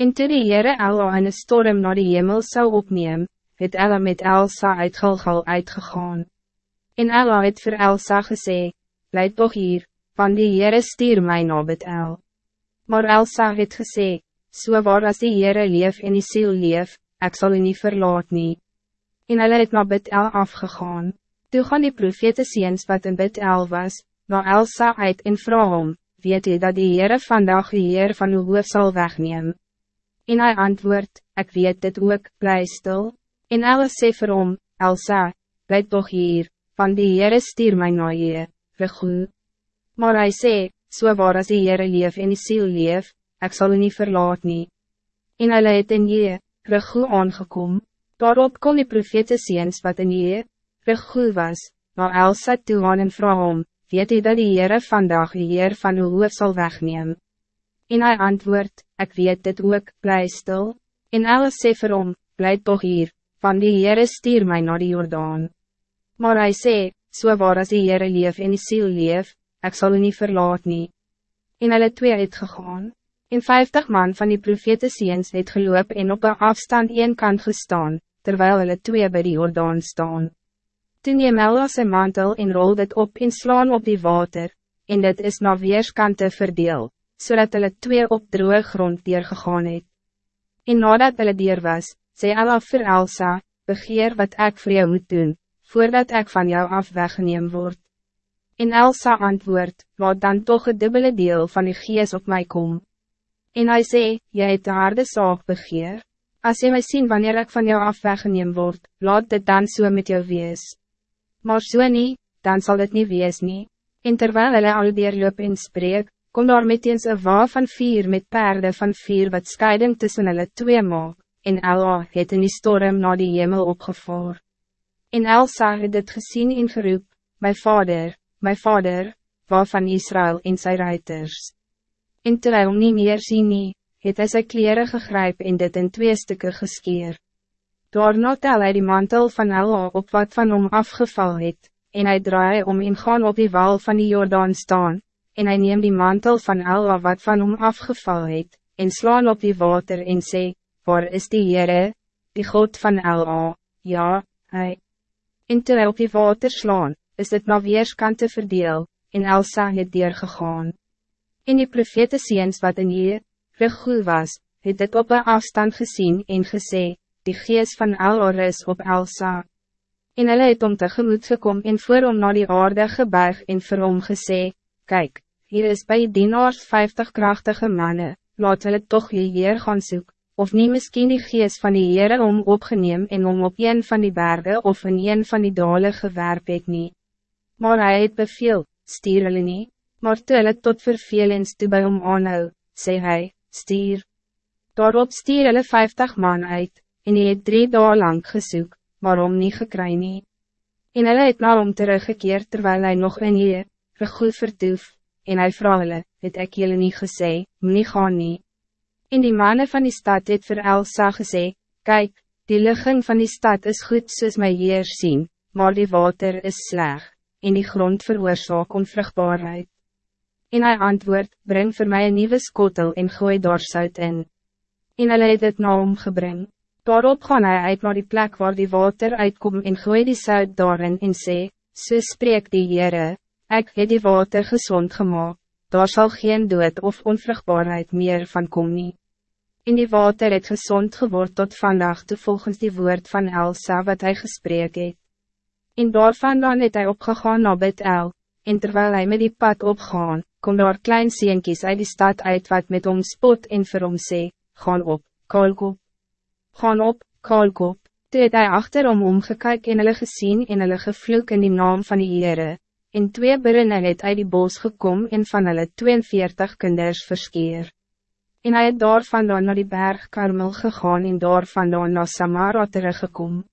En toe die Heere Ella in een storm naar die hemel zou opneem, het Ella met Elsa uit Gilgal uitgegaan. En Ella het vir Elsa gesê, Blijf toch hier, want die Heere stuur my na El. Maar Elsa het gesê, so waar as die Heere leef en die siel leef, ek sal u nie verlaat nie. En hulle het na El afgegaan. Toe gaan die profete ziens wat in El was, na Elsa uit en vraag om, weet jy dat die Heere vandag die Heer van uw hoof sal wegneem? En hij antwoord, ik weet dit ook, bly stil. En Alice sê vir hom, Elsa, bly toch hier, van die Heere stuur my na je, regoe. Maar hij sê, so waar as die Heere leef en die siel leef, ek sal u nie verlaat nie. En hulle het in je, regoe aangekom, daarop kon die profete ziens wat in je, regoe was, na Elsa toe aan en vraag om, weet jy dat die Heere vandag die Heer van uw hoof sal wegneem? En hij antwoord, ik weet dit ook, bly stil. En alles sê vir hom, bly toch hier, van die Heere stuur mij naar die Jordaan. Maar hij sê, so waar as die Heere leef en die siel leef, ik zal u niet verlaat nie. En hulle twee het gegaan. En vijftig man van die profete ziens het geloop en op een afstand een kant gestaan, terwijl hulle twee bij die Jordaan staan. Toen je Melda zijn mantel en rol dit op en slaan op die water, en dit is na weerskante verdeel, zodat hulle twee op droge grond gegaan het. En nadat hulle dier was, sê Allah vir Elsa, begeer wat ik voor jou moet doen, voordat ik van jou af weggeneem word. En Elsa antwoord, laat dan toch het dubbele deel van die gees op mij kom. En hij sê, jy het de harde zaak begeer, als je mij zien wanneer ik van jou af weggeneem word, laat dit dan so met jou wees maar so nie, dan zal het niet wees nie. En terwijl hulle al loop en spreek, kom daar meteens een wa van vier met paarden van vier wat scheiding tussen hulle twee maak, en Allah het in die storm naar die hemel opgevoer. En Elsa het dit gezien en geroep, my vader, my vader, waarvan Israël en sy ruiters. En terwijl hom nie meer sien nie, het hy sy kleren gegryp en dit in twee stukken geskeer. Daarna tel hy die mantel van Ella op wat van hom afgeval het, en hij draai om en gaan op die wal van die Jordaan staan, en hij neemt die mantel van Ella wat van hom afgeval het, en slaan op die water en sê, waar is die Heere, die God van Ella, ja, hij. En toe hy op die water slaan, is dit na weerskante verdeel, en Elsa het gegaan. En die profete ziens wat in je, regoe was, het dit op een afstand gezien en gesê, die geest van Elor is op Elsa. En hulle het om tegemoet gekom en voor om naar die aarde gebuig en vir hom gesê, Kijk, hier is bij die dienaars vijftig krachtige mannen, laat hulle toch je Heer gaan soek, of nie miskien die geest van die Heere om opgeneem en om op een van die bergen of in een van die dale gewerp het nie. Maar hij het beveel, stier hulle nie, maar toe hulle tot vervelings toe by hom aanhou, sê hy, stier. Daarop stier hulle vijftig man uit, en hy het drie dagen lang gesoek, waarom niet gekry nie. En hulle het na hom teruggekeerd terwijl hij nog in hier, gegoed verdoef, en hij vraag hulle, het ek julle nie gesê, nie gaan nie. En die mannen van die stad het vir Elsa gesê, kijk, die ligging van die stad is goed soos my heer sien, maar die water is sleg, en die grond veroorzaak onvruchtbaarheid. En hij antwoord, breng voor mij een nieuwe skotel en gooi daar zout in. En hulle het het na hom gebring. Daarop gaan hij uit naar die plek waar die water uitkom en gooi die zout daarin en sê, so spreek die Heere, ek het die water gezond gemaakt, daar zal geen dood of onvruchtbaarheid meer van kom nie. En die water het gezond geword tot vandaag te volgens die woord van Elsa wat hij gesprek het. En daarvan dan het hy opgegaan na Bethel, en terwijl hij met die pad opgaan, kom daar klein seentjies uit die stad uit wat met hom spot en vir hom sê, gaan op, kalkop gaan op, kaalkop, toe het hy achterom omgekyk en hulle gesien en hulle gevloek in die naam van die Heere, en twee binnen het uit die bos gekom en van hulle 42 kinders verskeer. En hij het daar vandaan naar die berg Karmel gegaan en daar vandaan naar Samara teruggekomen.